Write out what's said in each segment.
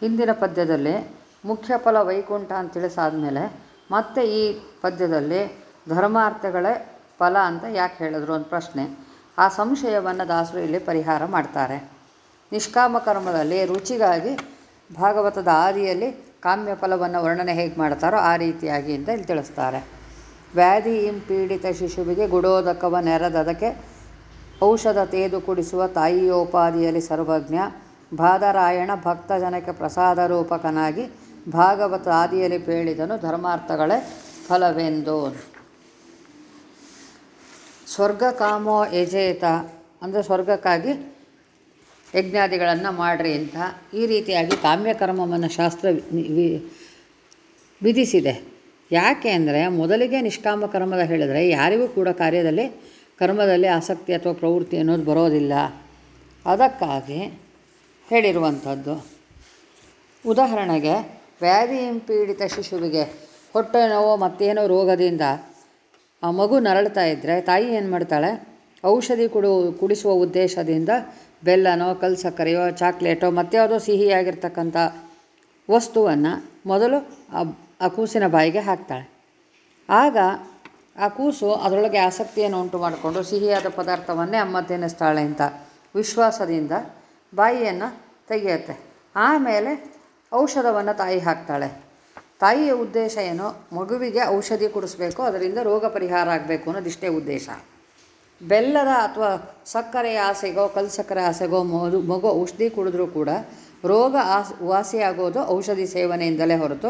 ಹಿಂದಿನ ಪದ್ಯದಲ್ಲಿ ಮುಖ್ಯ ಫಲ ವೈಕುಂಠ ಅಂತ ತಿಳಿಸಾದ್ಮೇಲೆ ಮತ್ತೆ ಈ ಪದ್ಯದಲ್ಲಿ ಧರ್ಮಾರ್ಥಗಳೇ ಫಲ ಅಂತ ಯಾಕೆ ಹೇಳಿದ್ರು ಒಂದು ಪ್ರಶ್ನೆ. ಆ ಸಂಶಯವನ್ನು ದಾಸರು ಇಲ್ಲಿ ಪರಿಹಾರ ಮಾಡ್ತಾರೆ. ನಿಷ್ಕಾಮ ಕರ್ಮದಲ್ಲಿ ರುಚಿಗಾಗಿ ಭಾಗವತದ ಆದಿಯಲ್ಲಿ ಕಾಮ್ಯ ಫಲವನ್ನು ವರ್ಣನೆ ಹೇಗೆ ಮಾಡ್ತಾರೋ ಆ ರೀತಿಯಾಗಿ ಅಂತ ಇಲ್ಲಿ ತಿಳಿಸ್ತಾರೆ. ವ್ಯಾಧಿ ಹಿಂಪೀಡಿತ ಶಿಶುವಿಗೆ ಗುಡೋದಕವ ನೆರೆದದಕ್ಕೆ ಔಷಧ ತೇದು ಕುಡಿಸುವ ತಾಯಿಯೋಪಾದಿಯಲ್ಲಿ ಸರ್ವಜ್ಞ ಬಾದರಾಯಣ ಭಕ್ತಜನಕ್ಕೆ ಪ್ರಸಾದ ರೂಪಕನಾಗಿ ಭಾಗವತ ಆದಿಯಲ್ಲಿ ಪೇಳಿದನು ಧರ್ಮಾರ್ಥಗಳೇ ಫಲವೆಂದು. ಸ್ವರ್ಗ ಕಾಮೋ ಯಜೇತ ಅಂದರೆ ಸ್ವರ್ಗಕ್ಕಾಗಿ ಯಜ್ಞಾದಿಗಳನ್ನು ಮಾಡ್ರಿ ಅಂತ ಈ ರೀತಿಯಾಗಿ ಕಾಮ್ಯಕರ್ಮವನ್ನು ಶಾಸ್ತ್ರ ವಿಧಿಸಿದೆ. ಯಾಕೆ ಅಂದರೆ ಮೊದಲಿಗೆ ನಿಷ್ಕಾಮ ಕರ್ಮದ ಹೇಳಿದರೆ ಯಾರಿಗೂ ಕೂಡ ಕಾರ್ಯದಲ್ಲಿ, ಕರ್ಮದಲ್ಲಿ ಆಸಕ್ತಿ ಅಥವಾ ಪ್ರವೃತ್ತಿ ಅನ್ನೋದು ಬರೋದಿಲ್ಲ. ಅದಕ್ಕಾಗಿ ಹೇಳಿರುವಂಥದ್ದು. ಉದಾಹರಣೆಗೆ ವ್ಯಾಧಿ ಪೀಡಿತ ಶಿಶುವಿಗೆ ಹೊಟ್ಟೆ ನೋವು ಮತ್ತೇನೋ ರೋಗದಿಂದ ಆ ಮಗು ನರಳ್ತಾ ಇದ್ದರೆ ತಾಯಿ ಏನು ಮಾಡ್ತಾಳೆ? ಔಷಧಿ ಕುಡು, ಕುಡಿಸುವ ಉದ್ದೇಶದಿಂದ ಬೆಲ್ಲನೋ ಕಲ್ ಸಕ್ಕರೆಯೋ ಚಾಕ್ಲೇಟೋ, ಮತ್ಯಾವುದೋ ಸಿಹಿಯಾಗಿರ್ತಕ್ಕಂಥ ವಸ್ತುವನ್ನು ಮೊದಲು ಆ ಕೂಸಿನ ಬಾಯಿಗೆ ಹಾಕ್ತಾಳೆ. ಆಗ ಆ ಕೂಸು ಅದರೊಳಗೆ ಆಸಕ್ತಿಯನ್ನು ಉಂಟು ಮಾಡಿಕೊಂಡು ಸಿಹಿಯಾದ ಪದಾರ್ಥವನ್ನೇ ಅಮ್ಮ ತಿನ್ನಿಸ್ತಾಳೆ ಅಂತ ವಿಶ್ವಾಸದಿಂದ ಬಾಯಿಯನ್ನು ತೆಗೆಯುತ್ತೆ. ಆಮೇಲೆ ಔಷಧವನ್ನು ತಾಯಿ ಹಾಕ್ತಾಳೆ. ತಾಯಿಯ ಉದ್ದೇಶ ಏನು? ಮಗುವಿಗೆ ಔಷಧಿ ಕುಡಿಸ್ಬೇಕು, ಅದರಿಂದ ರೋಗ ಪರಿಹಾರ ಆಗಬೇಕು ಅನ್ನೋದಿಷ್ಟೇ ಉದ್ದೇಶ. ಬೆಲ್ಲದ ಅಥವಾ ಸಕ್ಕರೆಯ ಆಸೆಗೋ ಕಲ್ ಸಕ್ಕರೆ ಆಸೆಗೋ, ಮಗು ಮಗು ಔಷಧಿ ಕುಡಿದ್ರೂ ಕೂಡ ರೋಗ ಆಸ್, ವಾಸಿಯಾಗೋದು ಔಷಧಿ ಸೇವನೆಯಿಂದಲೇ ಹೊರತು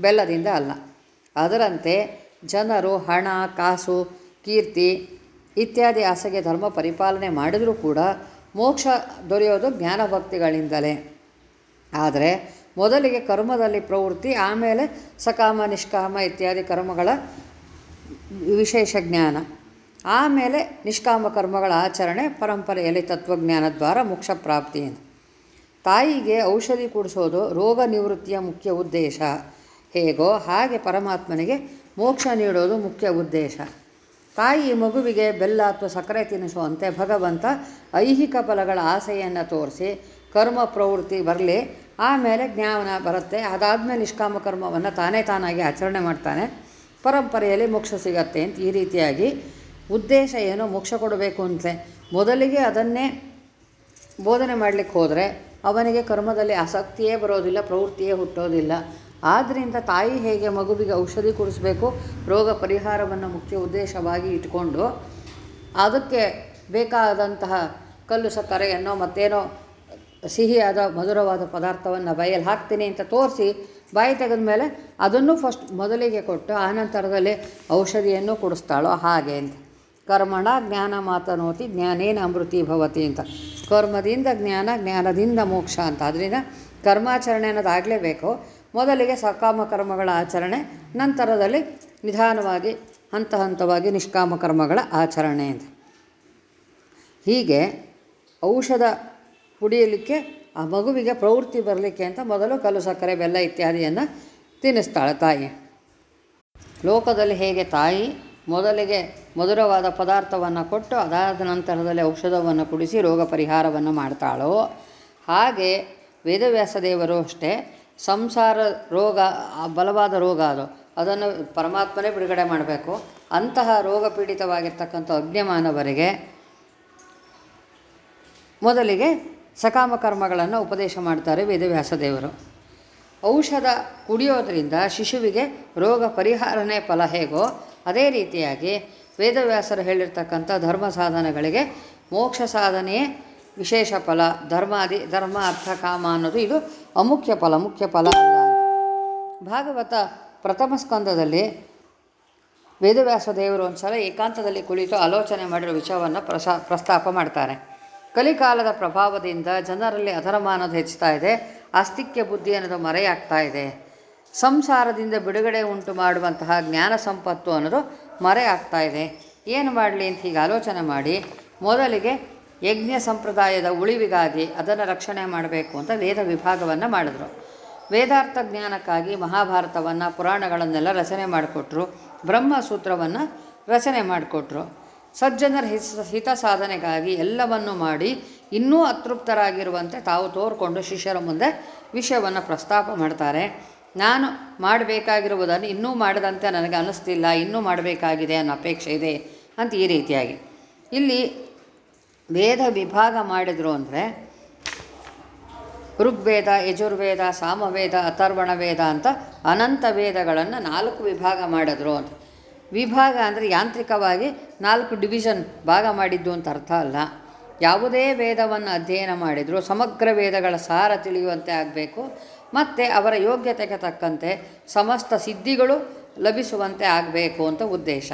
ಬೆಲ್ಲದಿಂದ ಅಲ್ಲ. ಅದರಂತೆ ಜನರು ಹಣ, ಕಾಸು, ಕೀರ್ತಿ ಇತ್ಯಾದಿ ಆಸೆಗೆ ಧರ್ಮ ಪರಿಪಾಲನೆ ಮಾಡಿದರೂ ಕೂಡ ಮೋಕ್ಷ ದೊರೆಯೋದು ಜ್ಞಾನಭಕ್ತಿಗಳಿಂದಲೇ ಆದರೆ ಮೊದಲಿಗೆ ಕರ್ಮದಲ್ಲಿ ಪ್ರವೃತ್ತಿ, ಆಮೇಲೆ ಸಕಾಮ, ನಿಷ್ಕಾಮ ಇತ್ಯಾದಿ ಕರ್ಮಗಳ ವಿಶೇಷ ಜ್ಞಾನ. ಆಮೇಲೆ ನಿಷ್ಕಾಮ ಕರ್ಮಗಳ ಆಚರಣೆ, ಪರಂಪರೆಯಲ್ಲಿ ತತ್ವಜ್ಞಾನ ದ್ವಾರ, ಮೋಕ್ಷ ಪ್ರಾಪ್ತಿಯಿಂದ ತಾಯಿಗೆ ಔಷಧಿ ಕುಡಿಸೋದು ರೋಗ ನಿವೃತ್ತಿಯ ಮುಖ್ಯ ಉದ್ದೇಶ. ಹೇಗೋ ಹಾಗೆ ಪರಮಾತ್ಮನಿಗೆ ಮೋಕ್ಷ ನೀಡೋದು ಮುಖ್ಯ ಉದ್ದೇಶ. ತಾಯಿ ಮಗುವಿಗೆ ಬೆಲ್ಲ ಅಥವಾ ಸಕ್ಕರೆ ತಿನ್ನಿಸುವಂತೆ ಭಗವಂತ ಐಹಿಕ ಫಲಗಳ ಆಸೆಯನ್ನು ತೋರಿಸಿ ಕರ್ಮ ಪ್ರವೃತ್ತಿ ಬರಲಿ, ಆಮೇಲೆ ಜ್ಞಾನ ಬರುತ್ತೆ. ಅದಾದಮೇಲೆ ನಿಷ್ಕಾಮ ಕರ್ಮವನ್ನು ತಾನೇ ತಾನಾಗಿ ಆಚರಣೆ ಮಾಡ್ತಾನೆ. ಪರಂಪರೆಯಲ್ಲಿ ಮೋಕ್ಷ ಸಿಗತ್ತೆ ಅಂತ ಈ ರೀತಿಯಾಗಿ ಉದ್ದೇಶ ಏನೋ? ಮೋಕ್ಷ ಕೊಡಬೇಕು ಅಂತೆ. ಮೊದಲಿಗೆ ಅದನ್ನೇ ಬೋಧನೆ ಮಾಡಲಿಕ್ಕೆ ಹೋದರೆ ಅವನಿಗೆ ಕರ್ಮದಲ್ಲಿ ಆಸಕ್ತಿಯೇ ಬರೋದಿಲ್ಲ, ಪ್ರವೃತ್ತಿಯೇ ಹುಟ್ಟೋದಿಲ್ಲ. ಆದ್ದರಿಂದ ತಾಯಿ ಹೇಗೆ ಮಗುವಿಗೆ ಔಷಧಿ ಕುಡಿಸ್ಬೇಕು, ರೋಗ ಪರಿಹಾರವನ್ನು ಮುಖ್ಯ ಉದ್ದೇಶವಾಗಿ ಇಟ್ಕೊಂಡು ಅದಕ್ಕೆ ಬೇಕಾದಂತಹ ಕಲ್ಲು ಸಕ್ಕರೆಯನ್ನೋ ಮತ್ತೇನೋ ಸಿಹಿಯಾದ ಮಧುರವಾದ ಪದಾರ್ಥವನ್ನು ಬಾಯಲ್ಲಿ ಹಾಕ್ತೀನಿ ಅಂತ ತೋರಿಸಿ ಬಾಯಿ ತೆಗೆದ ಮೇಲೆ ಅದನ್ನು ಫಸ್ಟ್ ಮೊದಲಿಗೆ ಕೊಟ್ಟು ಆನಂತರದಲ್ಲಿ ಔಷಧಿಯನ್ನು ಕೊಡಿಸ್ತಾಳೋ ಹಾಗೆ ಅಂತ. ಕರ್ಮಣ ಜ್ಞಾನ ಮಾತನೋತಿ ಜ್ಞಾನೇನ ಅಮೃತಿ ಭವತಿ ಅಂತ. ಕರ್ಮದಿಂದ ಜ್ಞಾನ, ಜ್ಞಾನದಿಂದ ಮೋಕ್ಷ ಅಂತ. ಅದರಿಂದ ಕರ್ಮಾಚರಣೆ ಅನ್ನೋದು ಆಗಲೇಬೇಕು ಮೊದಲಿಗೆ ಸಕಾಮ ಕರ್ಮಗಳ ಆಚರಣೆ, ನಂತರದಲ್ಲಿ ನಿಧಾನವಾಗಿ, ಹಂತ ಹಂತವಾಗಿ ನಿಷ್ಕಾಮ ಕರ್ಮಗಳ ಆಚರಣೆ ಅಂತ. ಹೀಗೆ ಔಷಧ ಕುಡಿಯಲಿಕ್ಕೆ, ಆ ಮಗುವಿಗೆ ಪ್ರವೃತ್ತಿ ಬರಲಿಕ್ಕೆ ಅಂತ ಮೊದಲು ಕಲ್ಲು, ಸಕ್ಕರೆ, ಬೆಲ್ಲ ಇತ್ಯಾದಿಯನ್ನು ತಿನ್ನಿಸ್ತಾಳೆ ತಾಯಿ. ಲೋಕದಲ್ಲಿ ಹೇಗೆ ತಾಯಿ ಮೊದಲಿಗೆ ಮಧುರವಾದ ಪದಾರ್ಥವನ್ನು ಕೊಟ್ಟು, ಅದಾದ ನಂತರದಲ್ಲಿ ಔಷಧವನ್ನು ಕುಡಿಸಿ ರೋಗ ಪರಿಹಾರವನ್ನು ಮಾಡ್ತಾಳೋ, ಹಾಗೆ ವೇದವ್ಯಾಸ ದೇವರು ಅಷ್ಟೇ ಸಂಸಾರ ರೋಗ ಬಲವಾದ ರೋಗ ಅದು, ಅದನ್ನು ಪರಮಾತ್ಮನೇ ಬಿಡುಗಡೆ ಮಾಡಬೇಕು. ಅಂತಹ ರೋಗ ಪೀಡಿತವಾಗಿರ್ತಕ್ಕಂಥ ಅಗ್ನಿಮಾನವರಿಗೆ ಮೊದಲಿಗೆ ಸಕಾಮ ಕರ್ಮಗಳನ್ನು ಉಪದೇಶ ಮಾಡ್ತಾರೆ ವೇದವ್ಯಾಸ ದೇವರು. ಔಷಧ ಕುಡಿಯೋದ್ರಿಂದ ಶಿಶುವಿಗೆ ರೋಗ ಪರಿಹಾರನೇ ಫಲ ಹೇಗೋ, ಅದೇ ರೀತಿಯಾಗಿ ವೇದವ್ಯಾಸರು ಹೇಳಿರ್ತಕ್ಕಂಥ ಧರ್ಮ ಸಾಧನಗಳಿಗೆ ಮೋಕ್ಷ ಸಾಧನೆಯೇ ವಿಶೇಷ ಫಲ, ಧರ್ಮಾದಿ, ಧರ್ಮ, ಅರ್ಥ, ಕಾಮ ಅನ್ನೋದು ಇದು ಅಮುಖ್ಯ ಫಲ, ಮುಖ್ಯ ಫಲ ಅಲ್ಲ ಭಾಗವತ ಪ್ರಥಮ ಸ್ಕಂದದಲ್ಲಿ ವೇದವ್ಯಾಸ ದೇವರು ಒಂದು ಸಲ ಏಕಾಂತದಲ್ಲಿ ಕುಳಿತು ಆಲೋಚನೆ ಮಾಡಿರೋ ವಿಷಯವನ್ನು ಪ್ರಸಾ, ಪ್ರಸ್ತಾಪ ಮಾಡ್ತಾರೆ. ಕಲಿಕಾಲದ ಪ್ರಭಾವದಿಂದ ಜನರಲ್ಲಿ ಅಧರ್ಮಾನದು ಹೆಚ್ಚುತ್ತಾ ಇದೆ, ಆಸ್ತಿಕ್ಯ ಬುದ್ಧಿ ಅನ್ನೋದು ಮರೆಯಾಗ್ತಾ ಇದೆ. ಸಂಸಾರದಿಂದ ಬಿಡುಗಡೆ ಉಂಟು ಮಾಡುವಂತಹ ಜ್ಞಾನ ಸಂಪತ್ತು ಅನ್ನೋದು ಮರೆಯಾಗ್ತಾ ಇದೆ. ಏನು ಮಾಡಲಿ ಅಂತ ಹೀಗೆ ಆಲೋಚನೆ ಮಾಡಿ, ಮೊದಲಿಗೆ ಯಜ್ಞ ಸಂಪ್ರದಾಯದ ಉಳಿವಿಗಾಗಿ ಅದನ್ನು ರಕ್ಷಣೆ ಮಾಡಬೇಕು ಅಂತ ವೇದ ವಿಭಾಗವನ್ನು ಮಾಡಿದ್ರು. ವೇದಾರ್ಥ ಜ್ಞಾನಕ್ಕಾಗಿ ಮಹಾಭಾರತವನ್ನು, ಪುರಾಣಗಳನ್ನೆಲ್ಲ ರಚನೆ ಮಾಡಿಕೊಟ್ರು. ಬ್ರಹ್ಮಸೂತ್ರವನ್ನು ರಚನೆ ಮಾಡಿಕೊಟ್ರು. ಸಜ್ಜನರ ಹಿತ ಹಿತ ಸಾಧನೆಗಾಗಿ ಎಲ್ಲವನ್ನು ಮಾಡಿ ಇನ್ನೂ ಅತೃಪ್ತರಾಗಿರುವಂತೆ ತಾವು ತೋರ್ಕೊಂಡು ಶಿಷ್ಯರ ಮುಂದೆ ವಿಷಯವನ್ನು ಪ್ರಸ್ತಾಪ ಮಾಡ್ತಾರೆ. ನಾನು ಮಾಡಬೇಕಾಗಿರುವುದನ್ನು ಇನ್ನೂ ಮಾಡದಂತೆ ನನಗೆ ಅನ್ನಿಸ್ತಿಲ್ಲ ಇನ್ನೂ ಮಾಡಬೇಕಾಗಿದೆ ಅನ್ನೋ ಅಪೇಕ್ಷೆ ಇದೆ ಅಂತ ಈ ರೀತಿಯಾಗಿ. ಇಲ್ಲಿ ವೇದ ವಿಭಾಗ ಮಾಡಿದರು ಅಂದರೆ ಋಗ್ವೇದ, ಯಜುರ್ವೇದ, ಸಾಮವೇದ ಅಥರ್ವಣ ವೇದ ಅಂತ ಅನಂತ ವೇದಗಳನ್ನು ನಾಲ್ಕು ವಿಭಾಗ ಮಾಡಿದ್ರು ಅಂತ. ವಿಭಾಗ ಅಂದರೆ ಯಾಂತ್ರಿಕವಾಗಿ ನಾಲ್ಕು ಡಿವಿಷನ್ ಭಾಗ ಮಾಡಿದ್ದು ಅಂತ ಅರ್ಥ ಅಲ್ಲ. ಯಾವುದೇ ವೇದವನ್ನು ಅಧ್ಯಯನ ಮಾಡಿದರೂ ಸಮಗ್ರ ವೇದಗಳ ಸಾರ ತಿಳಿಯುವಂತೆ ಆಗಬೇಕು. ಮತ್ತು ಅವರ ಯೋಗ್ಯತೆಗೆ ತಕ್ಕಂತೆ ಸಮಸ್ತ ಸಿದ್ಧಿಗಳು ಲಭಿಸುವಂತೆ ಆಗಬೇಕು ಅಂತ ಉದ್ದೇಶ.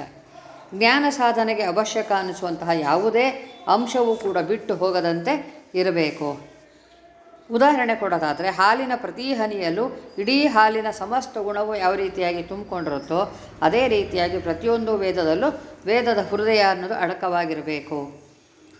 ಜ್ಞಾನ ಸಾಧನೆಗೆ ಅವಶ್ಯಕ ಅನಿಸುವಂತಹ ಯಾವುದೇ ಅಂಶವೂ ಕೂಡ ಬಿಟ್ಟು ಹೋಗದಂತೆ ಇರಬೇಕು. ಉದಾಹರಣೆ ಕೊಡೋದಾದರೆ, ಹಾಲಿನ ಪ್ರತಿ ಹನಿಯಲ್ಲೂ ಇಡೀ ಹಾಲಿನ ಸಮಸ್ತ ಗುಣವು ಯಾವ ರೀತಿಯಾಗಿ ತುಂಬಿಕೊಂಡಿರುತ್ತೋ, ಅದೇ ರೀತಿಯಾಗಿ ಪ್ರತಿಯೊಂದು ವೇದದಲ್ಲೂ ವೇದದ ಹೃದಯ ಅನ್ನೋದು ಅಡಕವಾಗಿರಬೇಕು.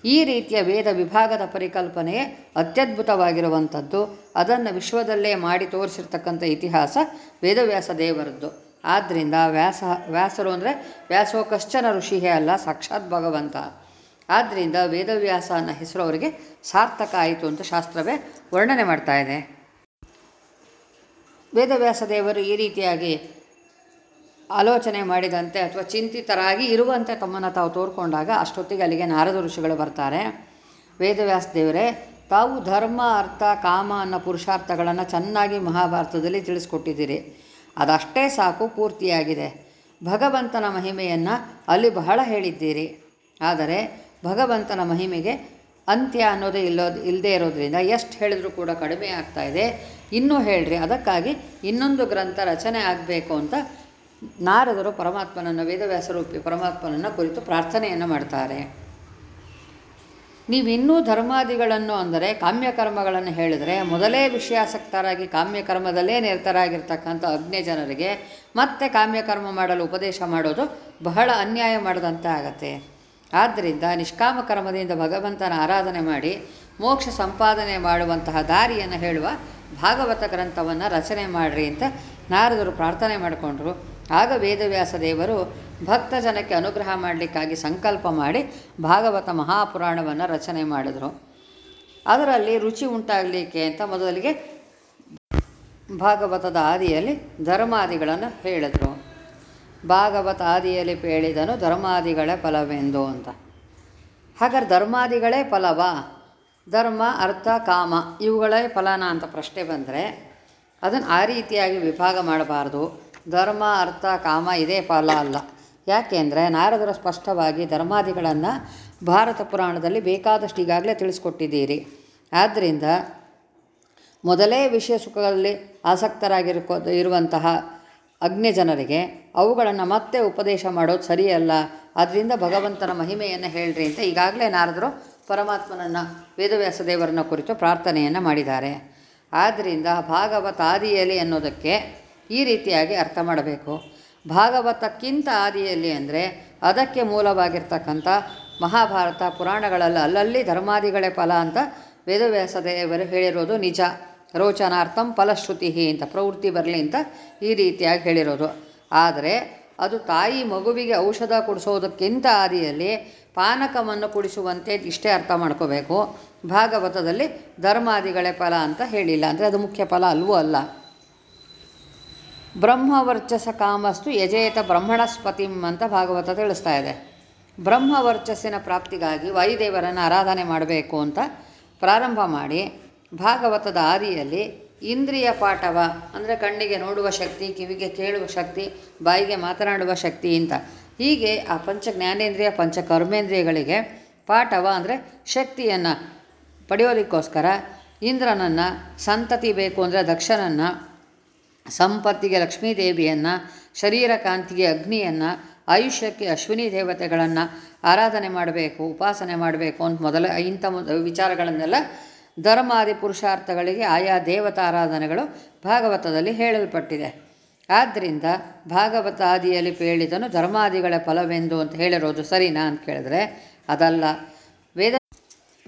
ಈ ರೀತಿಯ ವೇದ ವಿಭಾಗದ ಪರಿಕಲ್ಪನೆ ಅತ್ಯದ್ಭುತವಾಗಿರುವಂಥದ್ದು. ಅದನ್ನು ವಿಶ್ವದಲ್ಲೇ ಮಾಡಿ ತೋರಿಸಿರ್ತಕ್ಕಂಥ ಇತಿಹಾಸ ವೇದವ್ಯಾಸ ದೇವರದ್ದು. ಆದ್ದರಿಂದ ವ್ಯಾಸ, ವ್ಯಾಸರು ಅಂದರೆ ವ್ಯಾಸೋ ಕಶ್ಚನ ಋಷಿಯೇ ಅಲ್ಲ, ಸಾಕ್ಷಾತ್ ಭಗವಂತ. ಆದ್ದರಿಂದ ವೇದವ್ಯಾಸ ಅನ್ನೋ ಹೆಸರು ಅವರಿಗೆ ಸಾರ್ಥಕ ಆಯಿತು ಅಂತ ಶಾಸ್ತ್ರವೇ ವರ್ಣನೆ ಮಾಡ್ತಾ ಇದೆ. ವೇದವ್ಯಾಸ ದೇವರು ಈ ರೀತಿಯಾಗಿ ಆಲೋಚನೆ ಮಾಡಿದಂತೆ ಅಥವಾ ಚಿಂತಿತರಾಗಿ ಇರುವಂತೆ ತಮ್ಮನ್ನು ತಾವು ತೋರ್ಕೊಂಡಾಗ ಅಷ್ಟೊತ್ತಿಗೆ ಅಲ್ಲಿಗೆ ನಾರದ ಋಷಿಗಳು ಬರ್ತಾರೆ. ವೇದವ್ಯಾಸ ದೇವರೇ, ತಾವು ಧರ್ಮ, ಅರ್ಥ, ಕಾಮ ಅನ್ನೋ ಪುರುಷಾರ್ಥಗಳನ್ನು ಚೆನ್ನಾಗಿ ಮಹಾಭಾರತದಲ್ಲಿ ತಿಳಿಸ್ಕೊಟ್ಟಿದ್ದೀರಿ. ಅದಷ್ಟೇ ಸಾಕು, ಪೂರ್ತಿಯಾಗಿದೆ. ಭಗವಂತನ ಮಹಿಮೆಯನ್ನು ಅಲ್ಲಿ ಬಹಳ ಹೇಳಿದ್ದೀರಿ. ಆದರೆ ಭಗವಂತನ ಮಹಿಮೆಗೆ ಅಂತ್ಯ ಅನ್ನೋದೇ ಇಲ್ಲೋ ಇಲ್ಲದೇ ಇರೋದ್ರಿಂದ ಎಷ್ಟು ಹೇಳಿದ್ರೂ ಕೂಡ ಕಡಿಮೆ ಆಗ್ತಾ ಇದೆ. ಇನ್ನೂ ಹೇಳ್ರಿ, ಅದಕ್ಕಾಗಿ ಇನ್ನೊಂದು ಗ್ರಂಥ ರಚನೆ ಆಗಬೇಕು ಅಂತ ನಾರದರು ಪರಮಾತ್ಮನನ್ನು, ವೇದವ್ಯಾಸರೂಪಿ ಪರಮಾತ್ಮನನ್ನು ಕುರಿತು ಪ್ರಾರ್ಥನೆಯನ್ನು ಮಾಡ್ತಾರೆ. ನೀವಿನ್ನೂ ಧರ್ಮಾದಿಗಳನ್ನು ಅಂದರೆ ಕಾಮ್ಯಕರ್ಮಗಳನ್ನು ಹೇಳಿದರೆ ಮೊದಲೇ ವಿಷಯಾಸಕ್ತರಾಗಿ ಕಾಮ್ಯಕರ್ಮದಲ್ಲೇ ನಿರತರಾಗಿರ್ತಕ್ಕಂಥ ಅಗ್ನಿ ಜನರಿಗೆ ಮತ್ತೆ ಕಾಮ್ಯಕರ್ಮ ಮಾಡಲು ಉಪದೇಶ ಮಾಡೋದು ಬಹಳ ಅನ್ಯಾಯ ಮಾಡಿದಂತೆ ಆಗತ್ತೆ. ಆದ್ದರಿಂದ ನಿಷ್ಕಾಮ ಕರ್ಮದಿಂದ ಭಗವಂತನ ಆರಾಧನೆ ಮಾಡಿ ಮೋಕ್ಷ ಸಂಪಾದನೆ ಮಾಡುವಂತಹ ದಾರಿಯನ್ನು ಹೇಳುವ ಭಾಗವತ ಗ್ರಂಥವನ್ನು ರಚನೆ ಮಾಡಿರಿ ಅಂತ ನಾರದರು ಪ್ರಾರ್ಥನೆ ಮಾಡಿಕೊಂಡ್ರು. ಆಗ ವೇದವ್ಯಾಸ ದೇವರು ಭಕ್ತ ಜನಕ್ಕೆ ಅನುಗ್ರಹ ಮಾಡಲಿಕ್ಕಾಗಿ ಸಂಕಲ್ಪ ಮಾಡಿ ಭಾಗವತ ಮಹಾಪುರಾಣವನ್ನು ರಚನೆ ಮಾಡಿದರು. ಅದರಲ್ಲಿ ರುಚಿ ಉಂಟಾಗಲಿಕ್ಕೆ ಅಂತ ಮೊದಲಿಗೆ ಭಾಗವತದ ಆದಿಯಲ್ಲಿ ಧರ್ಮಾದಿಗಳನ್ನು ಹೇಳಿದರು. ಭಾಗವತ ಆದಿಯಲ್ಲಿ ಹೇಳಿದನು, ಧರ್ಮಾದಿಗಳೇ ಫಲವೆಂದು ಅಂತ. ಹಾಗಾದ್ರೆ ಧರ್ಮಾದಿಗಳೇ ಫಲವಾ? ಧರ್ಮ, ಅರ್ಥ, ಕಾಮ, ಇವುಗಳೇ ಫಲನ ಅಂತ ಪ್ರಶ್ನೆ ಬಂದರೆ ಅದನ್ನು ಆ ರೀತಿಯಾಗಿ ವಿಭಾಗ ಮಾಡಬಾರ್ದು. ಧರ್ಮ, ಅರ್ಥ, ಕಾಮ ಇದೇ ಫಲ ಅಲ್ಲ. ಯಾಕೆಂದರೆ ನಾರದರು ಸ್ಪಷ್ಟವಾಗಿ ಧರ್ಮಾದಿಗಳನ್ನು ಭಾರತ ಪುರಾಣದಲ್ಲಿ ಬೇಕಾದಷ್ಟು ಈಗಾಗಲೇ ತಿಳಿಸ್ಕೊಟ್ಟಿದ್ದೀರಿ. ಆದ್ದರಿಂದ ಮೊದಲೇ ವಿಷಯ ಸುಖದಲ್ಲಿ ಆಸಕ್ತರಾಗಿರ್ಕೋ, ಇರುವಂತಹ ಅಗ್ನಿ ಜನರಿಗೆ ಅವುಗಳನ್ನು ಮತ್ತೆ ಉಪದೇಶ ಮಾಡೋದು ಸರಿಯಲ್ಲ. ಅದರಿಂದ ಭಗವಂತನ ಮಹಿಮೆಯನ್ನು ಹೇಳ್ರಿ ಅಂತ ಈಗಾಗಲೇ ನಾರದರು ಪರಮಾತ್ಮನನ್ನು, ವೇದವ್ಯಾಸ ದೇವರನ್ನ ಕುರಿತು ಪ್ರಾರ್ಥನೆಯನ್ನು ಮಾಡಿದ್ದಾರೆ. ಆದ್ದರಿಂದ ಭಾಗವತ ಆದಿಯಲ್ಲಿ ಅನ್ನೋದಕ್ಕೆ ಈ ರೀತಿಯಾಗಿ ಅರ್ಥ ಮಾಡಬೇಕು. ಭಾಗವತಕ್ಕಿಂತ ಆದಿಯಲ್ಲಿ ಅಂದರೆ ಅದಕ್ಕೆ ಮೂಲವಾಗಿರ್ತಕ್ಕಂಥ ಮಹಾಭಾರತ, ಪುರಾಣಗಳಲ್ಲಿ ಅಲ್ಲಲ್ಲಿ ಧರ್ಮಾದಿಗಳೇ ಫಲ ಅಂತ ವೇದವ್ಯಾಸ ದೇವರು ಹೇಳಿರೋದು ನಿಜ. ರೋಚನಾರ್ಥಂ ಫಲಶ್ರುತಿ ಅಂತ ಪ್ರವೃತ್ತಿ ಬರಲಿ ಅಂತ ಈ ರೀತಿಯಾಗಿ ಹೇಳಿರೋದು. ಆದರೆ ಅದು ತಾಯಿ ಮಗುವಿಗೆ ಔಷಧ ಕೊಡಿಸೋದಕ್ಕಿಂತ ಆದಿಯಲ್ಲಿ ಪಾನಕವನ್ನು ಕುಡಿಸುವಂತೆ ಇಷ್ಟೇ ಅರ್ಥ ಮಾಡ್ಕೋಬೇಕು. ಭಾಗವತದಲ್ಲಿ ಧರ್ಮಾದಿಗಳೇ ಫಲ ಅಂತ ಹೇಳಿಲ್ಲ. ಅಂದರೆ ಅದು ಮುಖ್ಯ ಫಲ ಅಲ್ವೂ ಅಲ್ಲ. ಬ್ರಹ್ಮವರ್ಚಸ ಕಾಮಸ್ತು ಯಜೇತ ಬ್ರಹ್ಮಣಸ್ಪತಿಂ ಅಂತ ಭಾಗವತ ತಿಳಿಸ್ತಾ ಇದೆ. ಬ್ರಹ್ಮವರ್ಚಸ್ಸಿನ ಪ್ರಾಪ್ತಿಗಾಗಿ ವಾಯುದೇವರನ್ನು ಆರಾಧನೆ ಮಾಡಬೇಕು ಅಂತ ಪ್ರಾರಂಭ ಮಾಡಿ. ಭಾಗವತದ ಆದಿಯಲ್ಲಿ ಇಂದ್ರಿಯ ಪಾಠವ, ಅಂದರೆ ಕಣ್ಣಿಗೆ ನೋಡುವ ಶಕ್ತಿ, ಕಿವಿಗೆ ಕೇಳುವ ಶಕ್ತಿ, ಬಾಯಿಗೆ ಮಾತನಾಡುವ ಶಕ್ತಿ ಅಂತ. ಹೀಗೆ ಆ ಪಂಚ ಜ್ಞಾನೇಂದ್ರಿಯ ಪಂಚ ಕರ್ಮೇಂದ್ರಿಯಗಳಿಗೆ ಪಾಠವ ಅಂದರೆ ಶಕ್ತಿಯನ್ನು ಪಡೆಯೋದಕ್ಕೋಸ್ಕರ ಇಂದ್ರನನ್ನು ಸಂತತಿ ಬೇಕು ಅಂದರೆ ದಕ್ಷನನ್ನು, ಸಂಪತ್ತಿಗೆ ಲಕ್ಷ್ಮೀದೇವಿಯನ್ನು ಶರೀರ ಕಾಂತಿಗೆ ಅಗ್ನಿಯನ್ನು, ಆಯುಷ್ಯಕ್ಕೆ ಅಶ್ವಿನಿ ದೇವತೆಗಳನ್ನು ಆರಾಧನೆ ಮಾಡಬೇಕು, ಉಪಾಸನೆ ಮಾಡಬೇಕು ಅಂತ ಮೊದಲ ಇಂಥ ವಿಚಾರಗಳನ್ನೆಲ್ಲ ಧರ್ಮಾದಿ ಪುರುಷಾರ್ಥಗಳಿಗೆ ಆಯಾ ದೇವತಾರಾಧನೆಗಳು ಭಾಗವತದಲ್ಲಿ ಹೇಳಲ್ಪಟ್ಟಿದೆ. ಆದ್ದರಿಂದ ಭಾಗವತಾದಿಯಲ್ಲಿ ಹೇಳಿದನು ಧರ್ಮಾದಿಗಳ ಫಲವೆಂದು ಅಂತ ಹೇಳಿರೋದು ಸರಿನಾ ಅಂತ ಕೇಳಿದ್ರೆ? ಅದಲ್ಲ. ವೇದ,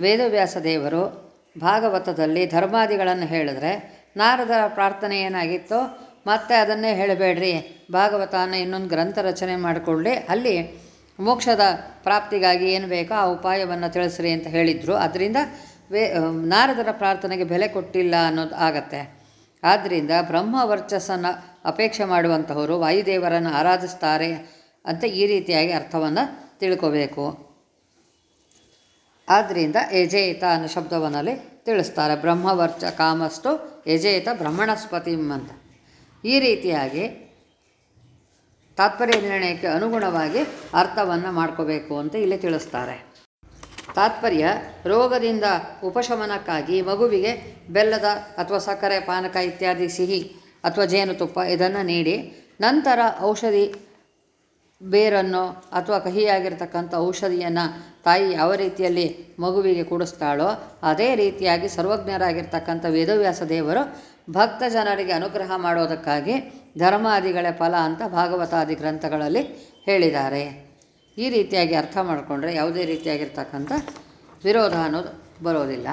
ವೇದವ್ಯಾಸ ದೇವರು ಭಾಗವತದಲ್ಲಿ ಧರ್ಮಾದಿಗಳನ್ನು ಹೇಳಿದ್ರೆ ನಾರದರ ಪ್ರಾರ್ಥನೆ ಏನಾಗಿತ್ತೋ ಮತ್ತೆ ಅದನ್ನೇ ಹೇಳಬೇಡ್ರಿ. ಭಾಗವತನ ಇನ್ನೊಂದು ಗ್ರಂಥ ರಚನೆ ಮಾಡಿಕೊಳ್ಳಿ. ಅಲ್ಲಿ ಮೋಕ್ಷದ ಪ್ರಾಪ್ತಿಗಾಗಿ ಏನು ಬೇಕೋ ಆ ಉಪಾಯವನ್ನು ತಿಳಿಸ್ರಿ ಅಂತ ಹೇಳಿದರು. ಅದರಿಂದ ವೇ ನಾರದರ ಪ್ರಾರ್ಥನೆಗೆ ಬೆಲೆ ಕೊಟ್ಟಿಲ್ಲ ಅನ್ನೋದು ಆಗತ್ತೆ. ಆದ್ದರಿಂದ ಬ್ರಹ್ಮ ವರ್ಚಸ್ಸನ್ನು ಅಪೇಕ್ಷೆ ಮಾಡುವಂಥವರು ವಾಯುದೇವರನ್ನು ಆರಾಧಿಸ್ತಾರೆ ಅಂತ ಈ ರೀತಿಯಾಗಿ ಅರ್ಥವನ್ನು ತಿಳ್ಕೋಬೇಕು. ಆದ್ದರಿಂದ ಯಜೇತ ಅನ್ನೋ ಶಬ್ದವನ್ನಲ್ಲಿ ತಿಳಿಸ್ತಾರೆ. ಬ್ರಹ್ಮವರ್ಚ ಕಾಮಸ್ತು ಯಜೇತ ಬ್ರಹ್ಮಣಸ್ಪತಿಂ ಅಂತ. ಈ ರೀತಿಯಾಗಿ ತಾತ್ಪರ್ಯ ನಿರ್ಣಯಕ್ಕೆ ಅನುಗುಣವಾಗಿ ಅರ್ಥವನ್ನು ಮಾಡ್ಕೋಬೇಕು ಅಂತ ಇಲ್ಲಿ ತಿಳಿಸ್ತಾರೆ. ತಾತ್ಪರ್ಯ ರೋಗದಿಂದ ಉಪಶಮನಕ್ಕಾಗಿ ಮಗುವಿಗೆ ಬೆಲ್ಲದ ಅಥವಾ ಸಕ್ಕರೆ, ಪಾನಕ ಇತ್ಯಾದಿ, ಸಿಹಿ ಅಥವಾ ಜೇನುತುಪ್ಪ ಇದನ್ನು ನೀಡಿ ನಂತರ ಔಷಧಿ ಬೇರನ್ನು ಅಥವಾ ಕಹಿಯಾಗಿರ್ತಕ್ಕಂಥ ಔಷಧಿಯನ್ನು ತಾಯಿ ಯಾವ ರೀತಿಯಲ್ಲಿ ಮಗುವಿಗೆ ಕೊಡಿಸ್ತಾಳೋ ಅದೇ ರೀತಿಯಾಗಿ ಸರ್ವಜ್ಞರಾಗಿರ್ತಕ್ಕಂಥ ವೇದವ್ಯಾಸ ದೇವರು ಭಕ್ತ ಜನರಿಗೆ ಅನುಗ್ರಹ ಮಾಡೋದಕ್ಕಾಗಿ ಧರ್ಮಾದಿಗಳ ಫಲ ಅಂತ ಭಾಗವತಾದಿ ಗ್ರಂಥಗಳಲ್ಲಿ ಹೇಳಿದ್ದಾರೆ. ಈ ರೀತಿಯಾಗಿ ಅರ್ಥ ಮಾಡಿಕೊಂಡ್ರೆ ಯಾವುದೇ ರೀತಿಯಾಗಿರ್ತಕ್ಕಂಥ ವಿರೋಧ ಅನ್ನೋದು ಬರೋದಿಲ್ಲ.